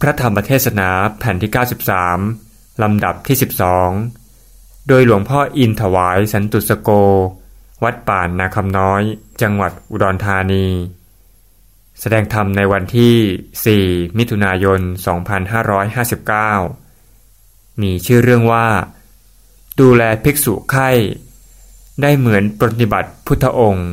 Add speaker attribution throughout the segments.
Speaker 1: พระธรรมเทศนาแผ่นที่ 93 ลำดับที่ 12 โดยหลวงพ่ออินถวายสันตุสโก วัดป่านนาคำน้อย จังหวัดอุดรธานี แสดงธรรมในวันที่ 4 มิถุนายน 2559 มีชื่อเรื่องว่า ดูแลภิกษุไข้ ได้เหมือนปฏิบัติพุทธองค์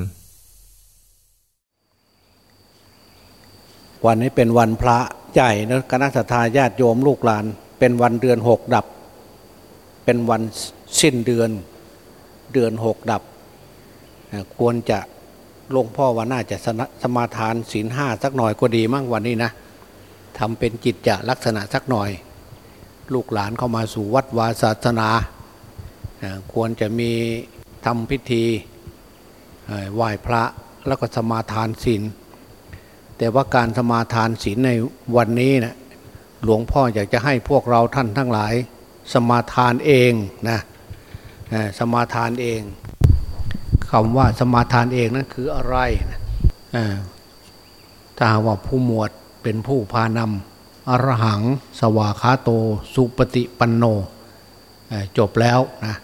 Speaker 2: วันนี้เป็นวันพระ ใหญ่นะคณะทาญาติโยมลูกหลาน เป็นวันเดือนหกดับ เป็นวันสิ้นเดือนเดือนหกดับ ควรจะหลวงพ่อว่าน่าจะสมาทานศีลห้าสักหน่อยก็ดีมั่งวันนี้นะทำเป็นจิตจะลักษณะสักหน่อย ลูกหลานเข้ามาสู่วัดวาศาสนา ควรจะมีทำพิธีไหว้พระแล้วก็สมาทานศีล แต่ว่าการสมาทานศีลในวันนี้นะหลวงพ่ออยากจะให้พวกเราท่านทั้งหลาย สมาทานเองนะสมาทานเองคำว่าสมาทานเองนั้นคืออะไรนะถ้าว่าผู้หมวดเป็นผู้พานำอรหัง สวาคาโต สุปฏิปันโนจบแล้วนะ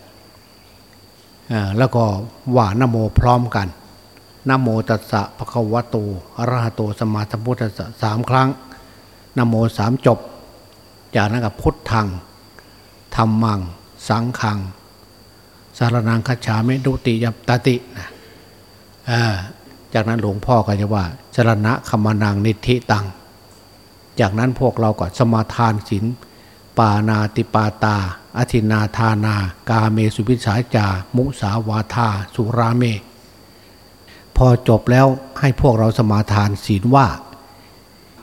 Speaker 2: แล้วก็ว่านโมพร้อมกัน นโมตัสสะภะคะวะโตอะระหะโตสมมาสัมพุทธัสสะสามครั้งนโมสามจบ จากนั้นกับพุทธังธรรมัง สังขัง สารนังคัจฉามิดุติยัตตินะจากนั้นหลวงพ่อก็จะว่าสรณะคมนางนิธิตัง จากนั้นพวกเราก็สมาทานศีลปานาติปาตา อธินาทานา กาเมสุพิสาจา มุสาวาทา สุราเม พอจบแล้วให้พวกเราสมาทานศีลว่า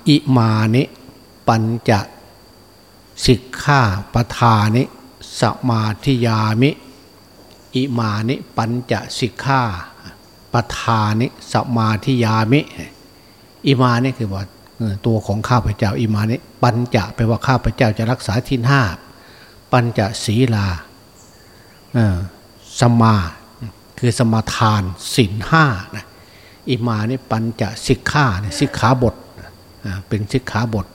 Speaker 2: อิมานิปัญจสิกขาปทานิสมาธิยามิ อิมานิปัญจสิกขาปทานิสมาธิยามิ อิมานี่คือว่าตัวของข้าพเจ้าอิมานิปัญจะแปลว่าข้าพเจ้าจะรักษาทินห้าปัญจศีลาสมา คือสมาทานสินห้านะอิมานี่ปัญจะสิกขาเนี่ยสิกขาบทเป็นสิกขาบท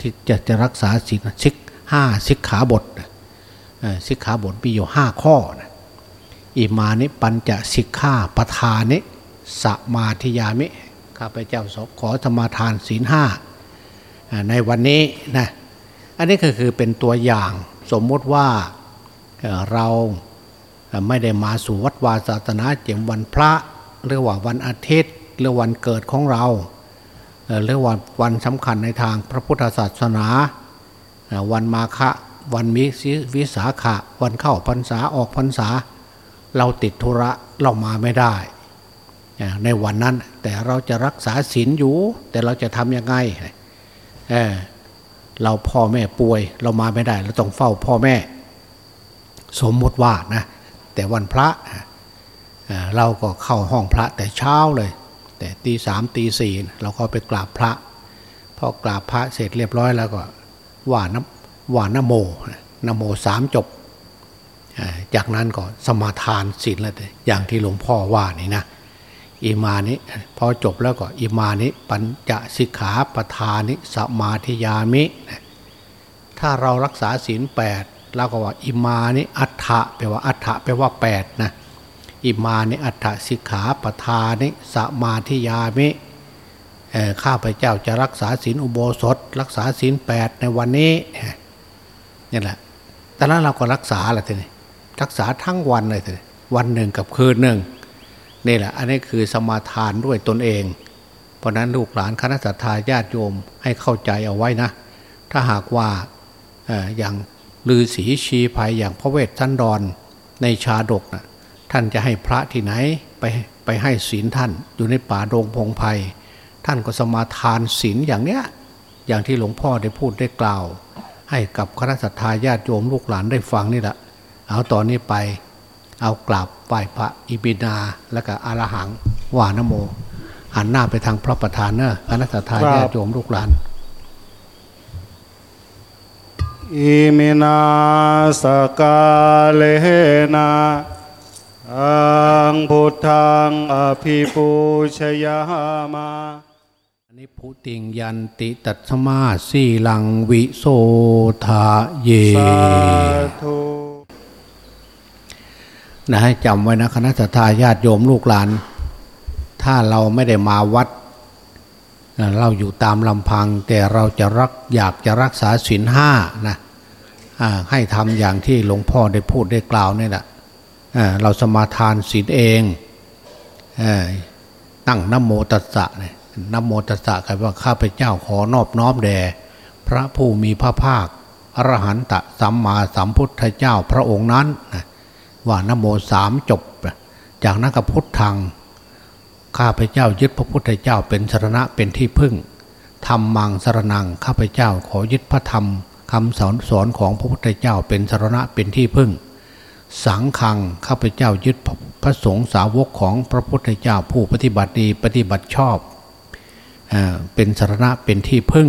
Speaker 2: ที่จะจะรักษาสินสิกห้าสิกขาบทสิกขาบทมีอยู่ห้าข้อนะอิมานิปัญจะสิกขาปทานิสมาธิยามิข้าพเจ้าสขอธรรมาทานศีลห้าในวันนี้นะอันนี้ก็คือเป็นตัวอย่างสมมติว่าเรา ไม่ได้มาสู่วัดวาศาสนาเจียมวันพระหรือว่าวันอาทิตย์หรือวันเกิดของเราหรือว่าวันสำคัญในทางพระพุทธศาสนา วันมาฆะวันมิวิสาขะ วันเข้าพรรษาออกพรรษา เราติดธุระเรามาไม่ได้ ในวันนั้นแต่เราจะรักษาศีลอยู่ แต่เราจะทำยังไงเเราพ่อแม่ป่วยเรามาไม่ได้ เราต้องเฝ้าพ่อแม่ สมมติว่านะ แต่วันพระเราก็เข้าห้องพระแต่เช้าเลย แต่ตีสามตีสี่เราก็ไปกราบพระพอกราบพระเสร็จเรียบร้อยแล้วก็ว่านะ ว่านโมนโมสามจบ จากนั้นก็สมาทานศีลแล้วอย่างที่หลวงพ่อว่านี่นะอิมานิพอจบแล้วก็อิมานิปัญจสิกขาปทานิสมาทิยามิ ถ้าเรารักษาศีลแปด เราก็ว่าอิมานิอัฏฐะแปลว่าอัฏฐะแปลว่าแปดนะอิมานิอัฏฐสิกขาปทานิสมาธิยามิข้าพเจ้าจะรักษาศีลอุโบสถ รักษาศีลแปดในวันนี้นี่แหละแต่นั้นเราก็รักษาอะไรทีนี้รักษาทั้งวันเลยทีนี้วันหนึ่งกับคืนหนึ่งนี่แหละ อันนี้คือสมาทานด้วยตนเอง เพราะนั้นลูกหลานคณะสัตยาญาติโยมให้เข้าใจเอาไว้นะ ถ้าหากว่าอย่าง ลือศีชีภัยอย่างพระเวทสันดรในชาดกนะท่านจะให้พระที่ไหนไปไปให้ศีลท่านอยู่ในป่าโรงพงไพ่ท่านก็สมาทานศีลอย่างเนี้ยอย่างที่หลวงพ่อได้พูดได้กล่าว ให้กับคณะสัตยาญาติโยมลูกหลานได้ฟังนี่แหละเอาตอนนี้ไป เอากราบไหว้พระอิบินาแล้วก็อารหังวานโมหันหน้าไปทางพระประธานเนอะคณะสัตยาญาติโยมลูกหลาน
Speaker 3: อิมินาสกาเลนาอังพุทธังอภิปูชยามา
Speaker 2: นิพุติงยันติตัตมาสีลังวิโสทาเย
Speaker 3: สาธุ
Speaker 2: นะให้จำไว้นะคณะสัตยาญาติโยมลูกหลาน ถ้าเราไม่ได้มาวัด เราอยู่ตามลำพังแต่เราจะรักอยากจะรักษาศีลห้านะให้ทำอย่างที่หลวงพ่อได้พูดได้กล่าวนี่แหละเราสมาทานศีลเองตั้งนโมตัสสะเนี่ยนโมตัสสะแปลว่าข้าพเจ้าขอนอบน้อมแด่พระผู้มีพระภาคอรหันตสัมมาสัมพุทธเจ้าพระองค์นั้นว่านโมสามจบ จากนั้นก็พุทธัง ข้าพเจ้ายึดพระพุทธเจ้าเป็นสรณะเป็นที่พึ่งธรรมังสรนังข้าพเจ้าขอยึดพระธรรมคำสอนสอนของพระพุทธเจ้าเป็นสรณะเป็นที่พึ่ง สังฆังข้าพเจ้ายึดพระสงฆ์สาวกของพระพุทธเจ้าผู้ปฏิบัติดีปฏิบัติชอบเป็นสรณะเป็นที่พึ่ง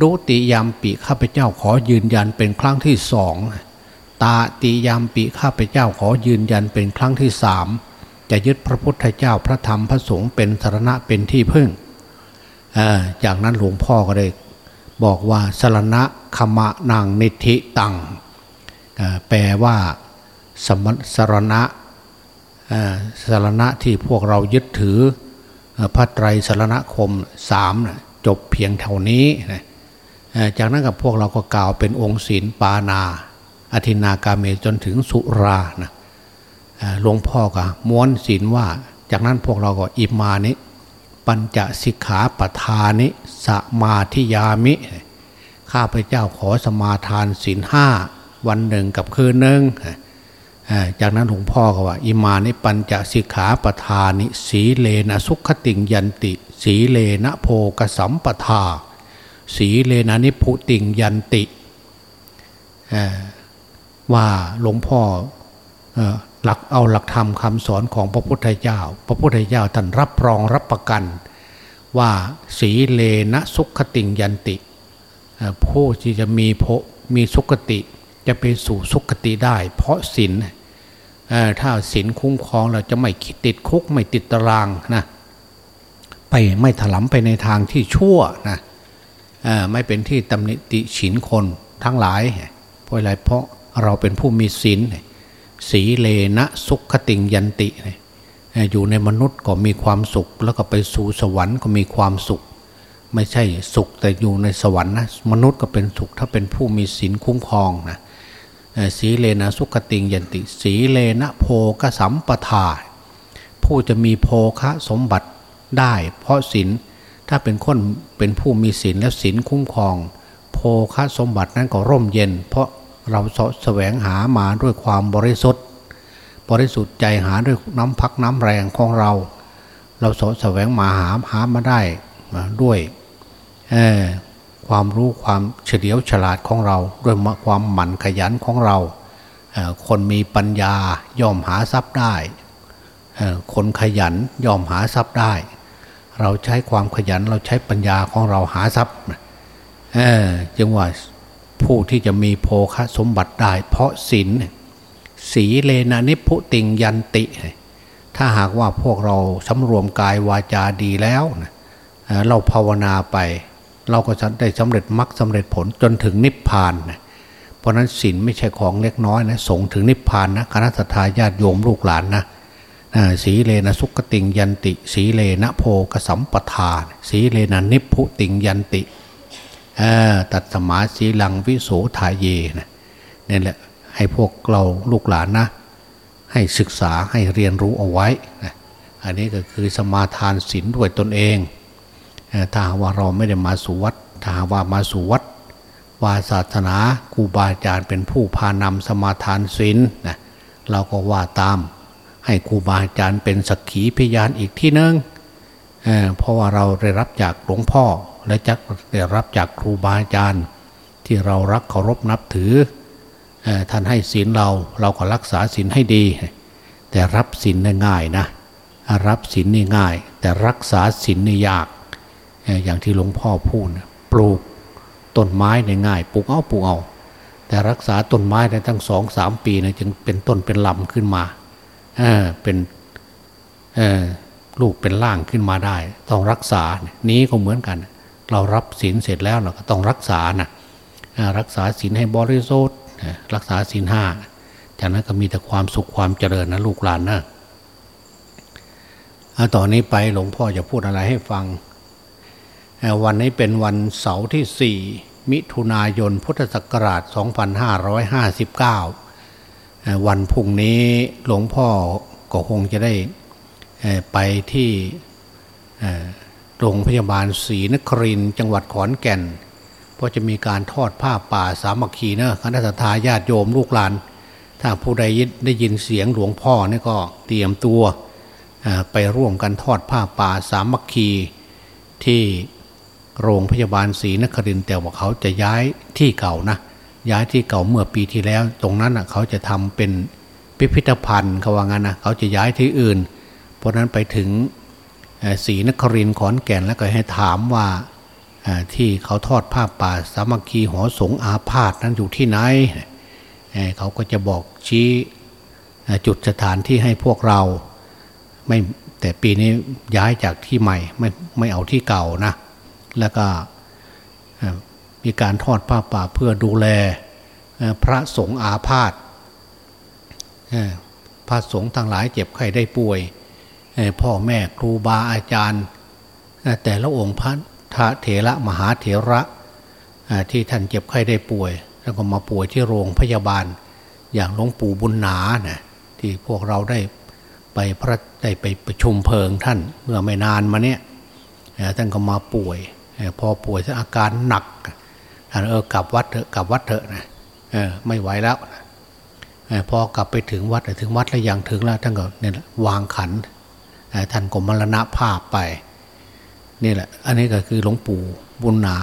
Speaker 2: ดุติยามปิข้าพเจ้าขอยืนยันเป็นครั้งที่สองตาติยามปิข้าพเจ้าขอยืนยันเป็นครั้งที่สาม จะยึดพระพุทธเจ้าพระธรรมพระสงฆ์เป็นสารณะเป็นที่พึ่ง จากนั้นหลวงพ่อก็ได้บอกว่าสารณะขมะนางนิธิตัง แปลว่าสมสรณะเอ่อสรณะที่พวกเรายึดถือพระไตรสารณคมสามจบเพียงเท่านี้ จากนั้นกับพวกเราก็กล่าวเป็นองค์ศีลปาณา อทินนากาเมจนถึงสุรานะ หลวงพ่อก็ม้วนศีลว่า จากนั้นพวกเราก็อิมานิ ปัญจสิกขาปทานิสมาทิยามิ ข้าพเจ้าขอสมาทานศีลห้าวันหนึ่งกับคืนหนึ่งจากนั้นหลวงพ่อก็ว่า อิมานิปัญจสิกขาปทานิ สีเลนะสุคะติงยันติ สีเลนะโพกสัมปทา สีเลนะนิพุติงยันติว่าหลวงพ่อ หลักเอาหลักธรรมคำสอนของพระพุทธเจ้า พระพุทธเจ้าท่านรับรองรับประกัน ว่าสีเลนะสุขติงยันติผู้ที่จะมีโพมีสุขติจะไปสู่สุขติได้ เพราะศีลถ้าศีลคุ้มครองเราจะไม่คิดติดคุกไม่ติดตารางนะไปไม่ถลำไปในทางที่ชั่วนะไม่เป็นที่ตำหนิติฉินคนทั้งหลายเพราะอะไรเพราะเราเป็นผู้มีศีล สีเลนะสุขติงยันติเอ่ออยู่ในมนุษย์ก็มีความสุข แล้วก็ไปสู่สวรรค์ก็มีความสุข ไม่ใช่สุขแต่อยู่ในสวรรค์นะมนุษย์ก็เป็นสุขถ้าเป็นผู้มีศีลคุ้มครองนะสีเลนะสุขติงยันติ สีเลนะโพกสัมปทาผู้จะมีโภคะสมบัติได้ เพราะศีลถ้าเป็นคนเป็นผู้มีศีลแล้วศีลคุ้มครองโภคะสมบัตินั้นก็ร่มเย็น เพราะ เราสะแสวงหามาด้วยความบริสุทธิ์ บริสุทธิ์ใจหาด้วยน้ำพักน้ำแรงของเรา เราสะแสวงมาหาหามาได้มาด้วยความรู้ความเฉลียวฉลาดของเรา ด้วยความหมั่นขยันของเรา คนมีปัญญาย่อมหาทรัพย์ได้ คนขยันยอมหาทรัพย์ได้ เราใช้ความขยันเราใช้ปัญญาของเราหาทรัพย์จึงว่า ผู้ที่จะมีโภคะสมบัติได้ เพราะศีลสีเลนะนิพุติงยันติ ถ้าหากว่าพวกเราสำรวมกายวาจาดีแล้วนะเราภาวนาไป เราก็จะได้สำเร็จมรรคสำเร็จผลจนถึงนิพพานนะเพราะนั้นศีลไม่ใช่ของเล็กน้อยนะส่งถึงนิพพานนะคณะสัตยาญาติโยมลูกหลานนะสีเลนะสุขติงยันติ สีเลนะโพกสัมปทานสีเลนะนิพุติงยันติ ตัดสมาสีลังวิโสทายเยนะนี่แหละให้พวกเราลูกหลานนะ ให้ศึกษาให้เรียนรู้เอาไว้นะอันนี้ก็คือสมาทานศีลด้วยตนเองถ้าว่าเราไม่ได้มาสู่วัดถ้าว่ามาสู่วัดวาศาสนาครูบาอาจารย์เป็นผู้พานำสมาทานศีลนะเราก็ว่าตาม ให้ครูบาอาจารย์เป็นสักขีพยานอีกที่หนึ่งเเพราะว่าเราได้รับจากหลวงพ่อ และจักได้รับจากครูบาอาจารย์ ที่เรารักเคารพนับถือท่านให้ศีลเราเราก็รักษาศีลให้ดี แต่รับศีลง่ายนะรับศีลนี่ง่าย แต่รักษาศีลนี่ยาก อย่างที่หลวงพ่อพูดปลูกต้นไม้ในง่ายปลูกเอาปลูกเอา แต่รักษาต้นไม้ได้ตั้งสองสามปีนะจึงเป็นต้นเป็นลำขึ้นมาเออเป็นเออลูกเป็นล่างขึ้นมาได้ ต้องรักษานี้ก็เหมือนกัน เรารับศีลเสร็จแล้วเราก็ต้องรักษานะรักษาศีลให้บริสุทธิ์รักษาศีลห้าจากนั้นก็มีแต่ความสุขความเจริญนะลูกหลานนะต่อนนี้ไปหลวงพ่อจะพูดอะไรให้ฟัง วันนี้เป็นวันเสาร์ที่สี่มิถุนายนพุทธศักราช 2559 วันพุ่งนี้หลวงพ่อก็คงจะได้ไปที่ โรงพยาบาลศรีนครินจังหวัดขอนแก่นเพราะจะมีการทอดผ้าป่าสามัคคีเนะคณะทาญาติโยมลูกหลาน ถ้าผู้ใดได้ยินเสียงหลวงพ่อนี่ก็เตรียมตัวไปร่วมกันทอดผ้าป่าสามัคคีที่โรงพยาบาลศรีนครินแต่ว่าเขาจะย้ายที่เก่านะย้ายที่เก่าเมื่อปีที่แล้ว ตรงนั้นเขาจะทำเป็นพิพิธภัณฑ์เขาว่างั้นนะเขาจะย้ายที่อื่น เพราะนั้นไปถึง ศรีนครินขอนแก่นแล้วก็ให้ถามว่าที่เขาทอดผ้าป่าสามัคคีหอสงอาพาธนั้นอยู่ที่ไหนเขาก็จะบอกชี้จุดสถานที่ให้พวกเราไม่แต่ปีนี้ย้ายจากที่ใหม่ไม่ไม่เอาที่เก่านะ แล้วก็มีการทอดผ้าป่าเพื่อดูแลพระสงฆ์อาพาธพระสงฆ์ทั้งหลายเจ็บไข้ได้ป่วย พ่อแม่ครูบาอาจารย์ แต่ละองค์พระทะเถระมหาเถระที่ท่านเจ็บไข้ได้ป่วย แล้วก็มาป่วยที่โรงพยาบาล อย่างหลวงปู่บุญนานะที่พวกเราได้ไปพระได้ไปประชุมเพลิงท่านเมื่อไม่นานมาเนี้ยท่านก็มาป่วย พอป่วยอาการหนักท่านเออกลับวัดเถอะกลับวัดเถอะนะเออไม่ไหวแล้วพอกลับไปถึงวัดถึงวัดแล้วยังถึงแล้วท่านก็เนี่ยวางขัน ท่านก็มรณภาพไป นี่แหละ อันนี้ก็คือหลวงปู่บุญนา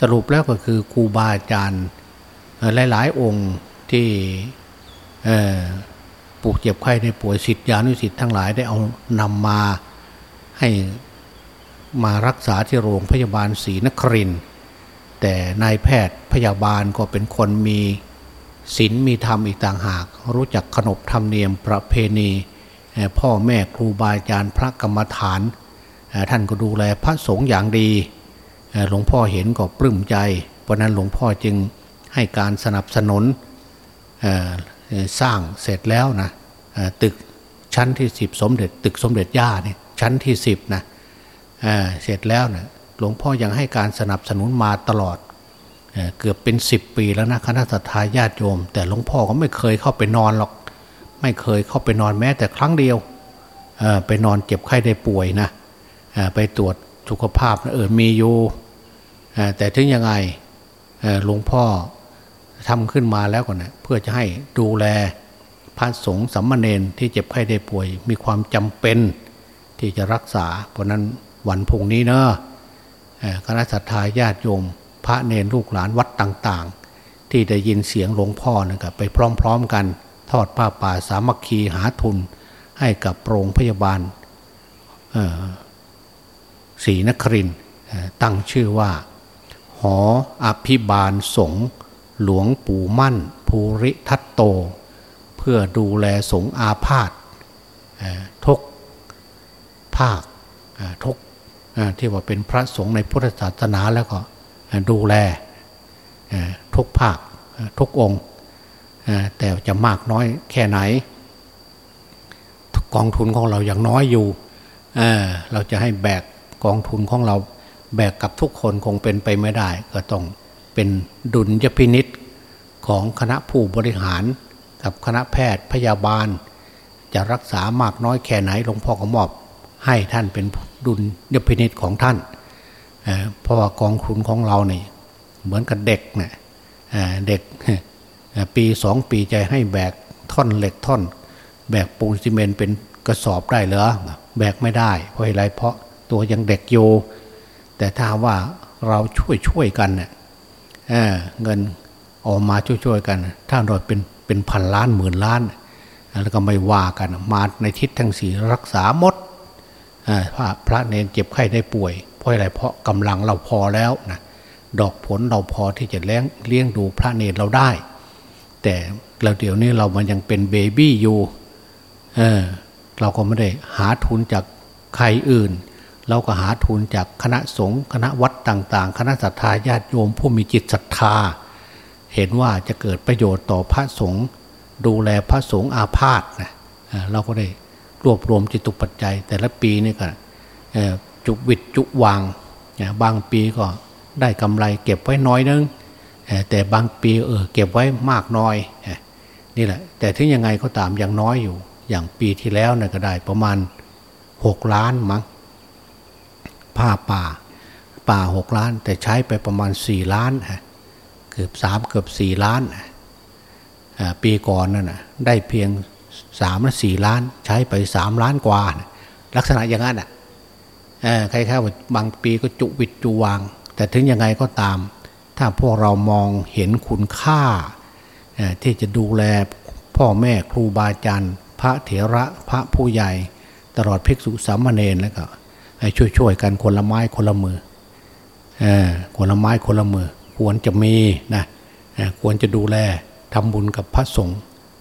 Speaker 2: สรุปแล้วก็คือครูบาอาจารย์หลาย ๆ องค์ที่ปลูกเจ็บไข้ในป่วยสิทธิานุสิทธิ์ทั้งหลายได้เอานำมาให้มารักษาที่โรงพยาบาลศรีนครินแต่นายแพทย์พยาบาลก็เป็นคนมีศีลมีธรรมอีกต่างหาก รู้จักขนบธรรมเนียมประเพณี พ่อแม่ครูบาอาจารย์พระกรรมฐาน ท่านก็ดูแลพระสงฆ์อย่างดี หลวงพ่อเห็นก็ปลื้มใจเพราะนั้นหลวงพ่อจึงให้การสนับสนุนสร้างเสร็จแล้วนะตึกชั้นที่สิบสมเด็จ ตึกสมเด็จย่าเนี่ยชั้นที่สิบนะเสร็จแล้วนี่ยหลวงพ่อยังให้การสนับสนุนมาตลอดเเกือบเป็นสิบปีแล้วนะคณะสัตยาญาติโยม แต่หลวงพ่อก็ไม่เคยเข้าไปนอนหรอก ไม่เคยเข้าไปนอนแม้แต่ครั้งเดียวไปนอนเจ็บไข้ได้ป่วยนะไปตรวจสุขภาพนะเออมีอยู่แต่ถึงยังไงหลวงพ่อทำขึ้นมาแล้วก่อนนะเพื่อจะให้ดูแลพระสงฆ์สัมมาเนนที่เจ็บไข้ได้ป่วย มีความจำเป็นที่จะรักษา เพราะนั้นวันพุ่งนี้เนอะคณะสัตยาญาติโยม พระเนรลูกหลานวัดต่าง ๆ ที่ได้ยินเสียงหลวงพ่อนะครับไปพร้อม ๆ กัน ทอดผ้าป่าสามัคคีหาทุนให้กับโรงพยาบาลศรีนครินตั้งชื่อว่า หออภิบาลสงหลวงปู่มั่น ภูริทัตโต เพื่อดูแลสงอาพาธทุกภาคทุกที่ว่าเป็นพระสงฆ์ในพุทธศาสนาแล้วก็ดูแลทุกภาคทุกองค์ แต่จะมากน้อยแค่ไหน กองทุนของเราอย่างน้อยอยู่เเราจะให้แบกกองทุนของเราแบกกับทุกคนคงเป็นไปไม่ได้ ก็ต้องเป็นดุลยพินิษของคณะผู้บริหาร กับคณะแพทย์พยาบาล จะรักษามากน้อยแค่ไหนหลวงพ่อก็มอบ ให้ท่านเป็นดุลยพินิษของท่านเพราะว่ากองทุนของเราเนี่ยเหมือนกับเด็กเนี่ยเด็ก ปีสองปีใจให้แบกท่อนเหล็กท่อน แบกปูนซีเมนต์เป็นกระสอบได้เหรอแบกไม่ได้เพราะอะไรเพราะตัวยังเด็กโยแต่ถ้าว่าเราช่วยช่วยกันเนี่ยเเงินออกมาช่วยๆกัน ถ้าเราเป็นเป็นพันล้านหมื่นล้าน แล้วก็ไม่ว่ากันมาในทิศทั้งสีรักษาหมดพระพระเนนเจ็บไข้ได้ป่วย เพราะอะไรเพราะกำลังเราพอแล้วนะดอกผลเราพอที่จะเลี้ยงเลี้ยงดูพระเนรเราได้ แต่เราเดี๋ยวนี้เรามันยังเป็นเบบี้อยู่เออเราก็ไม่ได้หาทุนจากใครอื่น เราก็หาทุนจากคณะสงฆ์คณะวัดต่าง ๆ คณะศรัทธาญาติโยมผู้มีจิตศรัทธา เห็นว่าจะเกิดประโยชน์ต่อพระสงฆ์ดูแลพระสงฆ์อาพาธนะเราก็ได้รวบรวมจิตุปัจจัย แต่ละปีนี่ก็จุวิดจุวางบางปีก็ได้กำไรเก็บไว้น้อยนึง แต่บางปีเออเก็บไว้มากน้อยนี่แหละ แต่ถึงยังไงก็ตามยังน้อยอยู่ อย่างปีที่แล้วน่ก็ได้ประมาณหกล้านมั้งผ้าป่า ป่าหกล้าน แต่ใช้ไปประมาณสี่ล้านเกือบสามเกือบสี่ล้านปีก่อนนั่นนะได้เพียงสามและสี่ล้าน ใช้ไปสามล้านกว่า ลักษณะอย่างนั้นอะใครๆว่าบางปีก็จุวิดจุวาง แต่ถึงยังไงก็ตาม ถ้าพวกเรามองเห็นคุณค่า ที่จะดูแลพ่อแม่ครูบาอาจารย์ พระเถระพระผู้ใหญ่ ตลอดภิกษุสามเณรแล้วก็ช่วยๆกันคนละไม้คนละมือคนละไม้คนละมือ ควรจะมีนะควรจะดูแลทำบุญกับพระสงฆ์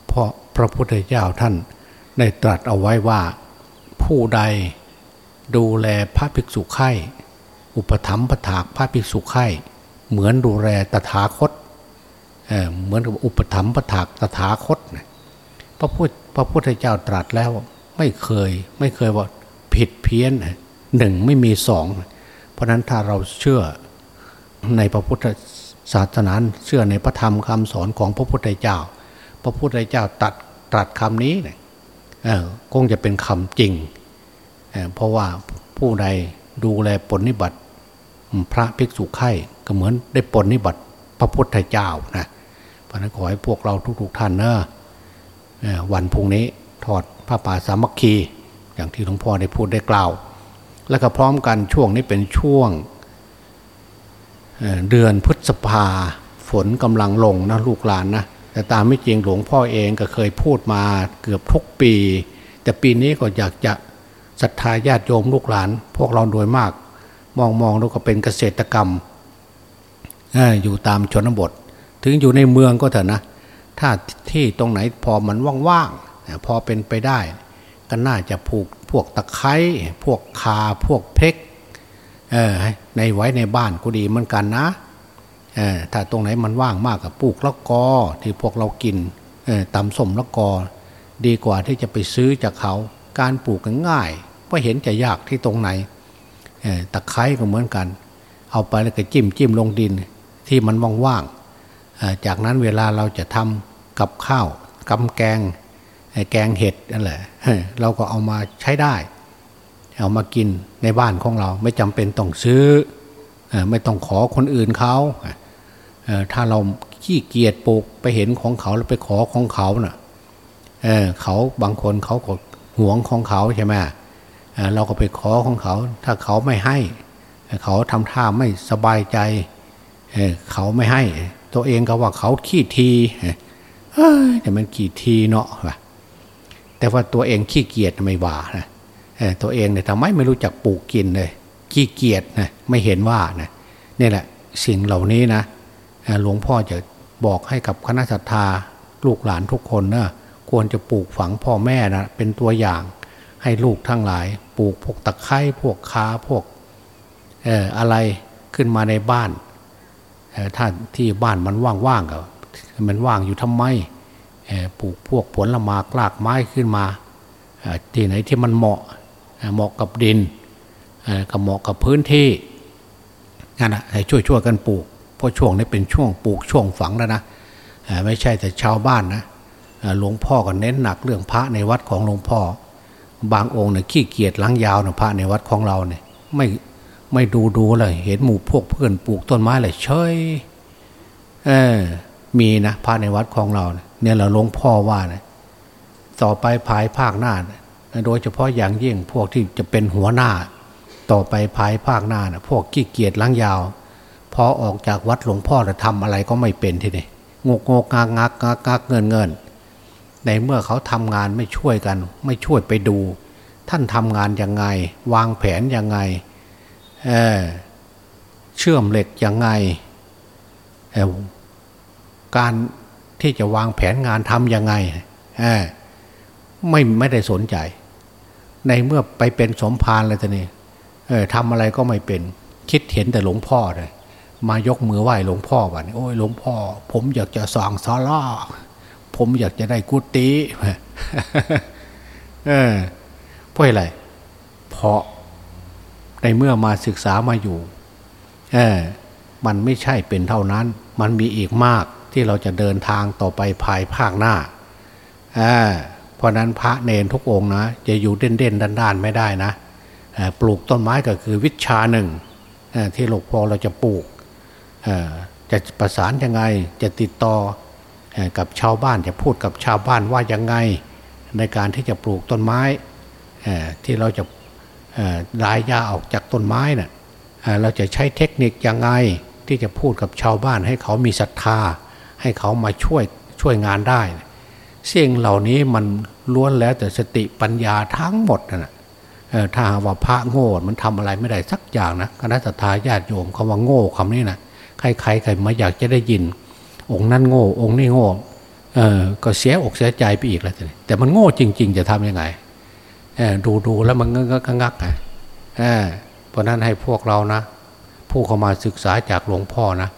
Speaker 2: เพราะพระพุทธเจ้าท่านได้ตรัสเอาไว้ว่าผู้ใดดูแลพระภิกษุไข่อุปถัมภะถากพระภิกษุไข่ เหมือนดูแลตถาคตเเหมือนกับอุปถัมภะถากตถาคตพระพุทธพระพุทธเจ้าตรัสแล้วไม่เคยไม่เคยว่าผิดเพี้ยนหนึ่งไม่มีสองเพราะนั้นถ้าเราเชื่อในพระพุทธศาสนาเชื่อในพระธรรมคำสอนของพระพุทธเจ้า พระพุทธเจ้าตัดตรัสคำนี้เนี่ยคงจะเป็นคำจริงเพราะว่าผู้ใดดูแลปนิบัติพระภิกษุไข่ ก็เหมือนได้ปนิบัติพระพุทธเจ้านะเพราะนั้นขอให้พวกเราทุก ๆ ท่านเนอะวันพุ่งนี้ถอดผ้าป่าสามัคคี อย่างที่หลวงพ่อได้พูดได้กล่าว แล้วก็พร้อมกันช่วงนี้เป็นช่วงเดือนพฤษภาฝนกำลังลงนะลูกหลานนะแต่ตามไม่จริงหลวงพ่อเองก็เคยพูดมาเกือบทุกปี แต่ปีนี้ก็อยากจะศรัทธาญาติโยมลูกหลาน พวกเราโดยมาก มองมองดูก็เป็นเกษตรกรรม อยู่ตามชนบท ถึงอยู่ในเมืองก็เถอะนะ ถ้าที่ตรงไหนพอมันว่างๆพอเป็นไปได้ ก็น่าจะผูกพวกตะไคร้พวกคาพวกเพกในไว้ในบ้านก็ดีเหมือนกันนะถ้าตรงไหนมันว่างมากกับปลูกละกอที่พวกเรากินตำสมละกอ ดีกว่าที่จะไปซื้อจากเขา การปลูกง่ายเพราะเห็นจะยากที่ตรงไหนตะไคร้ก็เหมือนกัน เอาไปแล้วก็จิ้มจิ้มลงดิน ที่มันว่างๆจากนั้นเวลาเราจะทำกับข้าวกำแกงแกงเห็ดนั่นแหละเราก็เอามาใช้ได้ เอามากินในบ้านของเรา ไม่จำเป็นต้องซื้อ ไม่ต้องขอคนอื่นเขาถ้าเราขี้เกียจปลูกไปเห็นของเขาแล้วไปขอของเขาเนะ่ะเขาบางคนเขาก็ห่วงของเขาใช่ไหมเราก็ไปขอของเขา ถ้าเขาไม่ให้ เขาทำท่าไม่สบายใจ เขาไม่ให้ ตัวเองก็ว่าเขาขี้ทีแต่มันขี้ทีเนาะแต่ว่าตัวเองขี้เกียจไม่ว่านะตัวเองเนี่ยทำไมไม่รู้จักปลูกกินเลยขี้เกียจนะไม่เห็นว่านะนี่แหละสิ่งเหล่านี้นะหลวงพ่อจะบอกให้กับคณะสัตยาลูกหลานทุกคนนะควรจะปลูกฝังพ่อแม่นะเป็นตัวอย่างให้ลูกทั้งหลาย ปลูกพวกตะไคร้พวกคาพวกอออะไรขึ้นมาในบ้าน ถ้าที่บ้านมันว่างๆก็มันว่างอยู่ทำไมปลูกพวกผลละมากลากไม้ขึ้นมาที่ไหนที่มันเหมาะเหมาะกับดินกับเหมาะกับพื้นที่นั่นนะให้ช่วยช่วยกันปลูกเพราะช่วงนี้เป็นช่วงปลูกช่วงฝังแล้วนะไม่ใช่แต่ชาวบ้านนะหลวงพ่อก็เน้นหนักเรื่องพระในวัดของหลวงพ่อ บางองค์เนี่ยขี้เกียจล้างยาวนะพระในวัดของเราเนี่ยไม่ ไม่ดูดูเลยเห็นหมู่พวกเพื่อนปลูกต้นไม้เลยเฉยเออ มีนะพระในวัดของเรา เนี่ยเราหลวงพ่อว่านะต่อไปภายภาคหน้าโดยเฉพาะอย่างยิ่งพวกที่จะเป็นหัวหน้า ต่อไปภายภาคหน้านะพวกขี้เกียจล้างยาว พอออกจากวัดหลวงพ่อจะทำอะไรก็ไม่เป็นทีนี้งกงกงากงักงักเงินเงินในเมื่อเขาทำงานไม่ช่วยกัน ไม่ช่วยไปดู ท่านทำงานยังไง วางแผนยังไง เเชื่อมเหล็กยังไง การที่จะวางแผนงานทำยังไงไม่ไม่ได้สนใจ ในเมื่อไปเป็นสมภารเลยทีนี้ทำอะไรก็ไม่เป็น คิดเห็นแต่หลวงพ่อเลยมายกมือไหว้หลวงพ่อวันโอ้ยหลวงพ่อ ผมอยากจะสร้างศาลาผมอยากจะได้กุฏิเออเพราะอะไรเพราะ ในเมื่อมาศึกษามาอยู่เออมันไม่ใช่เป็นเท่านั้น มันมีอีกมากที่เราจะเดินทางต่อไปภายภาคหน้าเอ่าเพราะนั้นพระเนนทุกองนะจะอยู่เด่นเด่นด้านด้านไม่ได้นะปลูกต้นไม้ก็คือวิชาหนึ่งที่หลวงพ่อเราจะปลูกจะประสานยังไงจะติดต่อกับชาวบ้านจะพูดกับชาวบ้านว่ายังไง ในการที่จะปลูกต้นไม้ที่เราจะ ลายยาออกจากต้นไม้นะ่ะเราจะใช้เทคนิคยังไงที่จะพูดกับชาวบ้านให้เขามีศรัทธา ให้เขามาช่วยช่วยงานได้เสิ่งเหล่านี้มันล้วนแล้วแต่สติปัญญาทั้งหมดนะถ้าว่าพระโง่มันทำอะไรไม่ได้สักอย่างนะคณะทาญาติโยมคาว่าโง่คำนี้นะใครๆใครมาอยากจะได้ยิน องค์นั้นโง่ องค์นี้โง่เออก็เสียอกเสียใจไปอีกแล้วแต่มันโง่จริง ๆ จะทํำยังไง ดูดูแล้วมันงักงักไงเพราะนั้นให้พวกเรานะ ผู้เข้ามาศึกษาจากหลวงพ่อนะ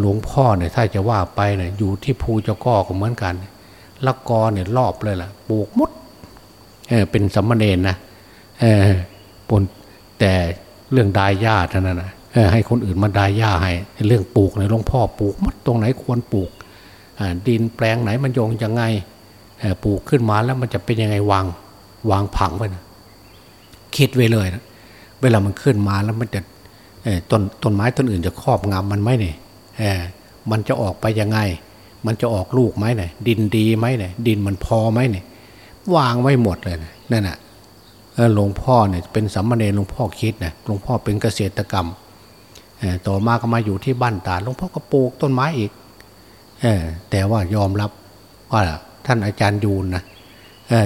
Speaker 2: หลวงพ่อเนี่ยถ้าจะว่าไปเนี่ยอยู่ที่ภูเจ้าก้อก็เหมือนกันละกอเนี่ยรอบเลยล่ะปลูกมดเเป็นสัมมาเนนนะปนแต่เรื่องดายหญ้าเท่านั้นนะให้คนอื่นมาดายหญ้าให้เรื่องปลูกในหลวงพ่อปลูกมดตรงไหนควรปลูกดินแปลงไหนมันโยงยังไงปลูกขึ้นมาแล้วมันจะเป็นยังไงวาง วางผังไว้นะคิดไว้เลยนะเวลามันขึ้นมาแล้วมันจะต้นต้นไม้ต้นอื่นจะครอบงำมันไหมเนี่ยมันจะออกไปยังไง มันจะออกลูกไหมเนี่ยดินดีไหมเนี่ยดินมันพอไหมเนี่ยวางไว้หมดเลยนะนั่นแหะหลวงพ่อเนี่ยเป็นสัมมาเนรหลวงพ่อคิดนะหลวงพ่อเป็นเกษตรกรรมต่อมาก็มาอยู่ที่บ้านตาหลวงพ่อก็ปลูกต้นไม้อีกแต่ว่ายอมรับว่าท่านอาจารย์ยูนนะ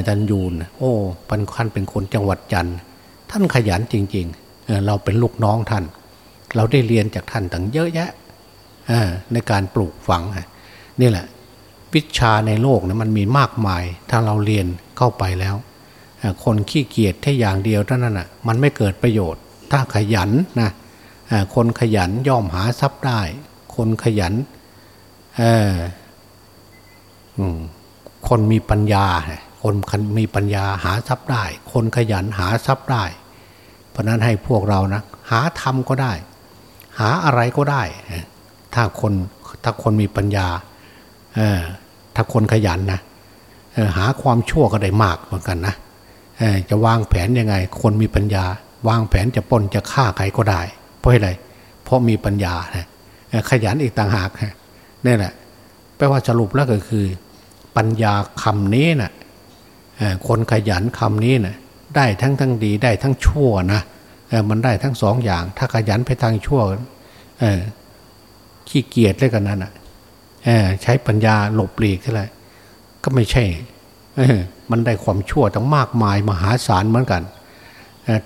Speaker 2: จารย์ยูน โอ้ปันคันเป็นคนจังหวัดจันทร์ท่านขยันจริง ๆ เราเป็นลูกน้องท่าน เราได้เรียนจากท่านตั้งเยอะแยะในการปลูกฝังนี่แหละ วิชาในโลกนะมันมีมากมาย ถ้าเราเรียนเข้าไปแล้ว คนขี้เกียจแค่อย่างเดียวเท่านั้นอะมันไม่เกิดประโยชน์ ถ้าขยันนะคนขยันย่อมหาทรัพย์ได้ คนขยันคนมีปัญญา คนมีปัญญาหาทรัพย์ได้ คนขยันหาทรัพย์ได้ เพราะนั้นให้พวกเรานะหาธรรมก็ได้ หาอะไรก็ได้ ถ้าคนถ้าคนมีปัญญาถ้าคนขยันนะหาความชั่วก็ได้มากเหมือนกันนะจะวางแผนยังไง คนมีปัญญา วางแผนจะปนจะฆ่าใครก็ได้ เพราะอะไรเพราะมีปัญญาขยันอีกต่างหากนี่แหละแปลว่าสรุปแล้วก็คือ ปัญญาคำนี้นะ่ะ คนขยันคำนี้นะได้ทั้งทั้งดีได้ทั้งชั่วนะมันได้ทั้งสองอย่าง ถ้าขยันไปทางชั่วขี้เกียจเลยกันนั้นอะใช้ปัญญาหลบหลีกอะไรก็ไม่ใช่มันได้ความชั่วทั้งมากมายมหาศาลเหมือนกัน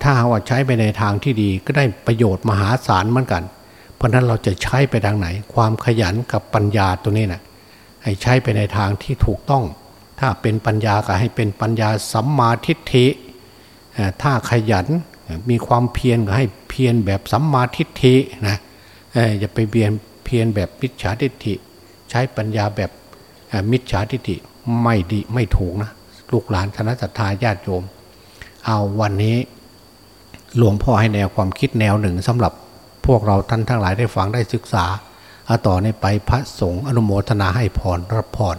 Speaker 2: ถ้าว่าใช้ไปในทางที่ดีก็ได้ประโยชน์มหาศาลเหมือนกัน เพราะนั้นเราจะใช้ไปทางไหน ความขยันกับปัญญาตัวนี้นะให้ใช้ไปในทางที่ถูกต้อง ถ้าเป็นปัญญาก็ให้เป็นปัญญาสัมมาทิฏฐิถ้าขยันมีความเพียรก็ให้เพียรแบบสัมมาทิฏฐินะอย่าไปเบียนเพียรแบบมิจฉาทิฏฐิ ใช้ปัญญาแบบมิจฉาทิฏฐิไม่ดีไม่ถูกนะลูกหลานคณะสัตยาญาติโยม เอาวันนี้หลวงพ่อให้แนวความคิดแนวหนึ่งสำหรับพวกเราท่านทั้งหลายได้ฟังได้ศึกษาเอาต่อในไปพระสงฆ์อนุโมทนาให้พรรับพร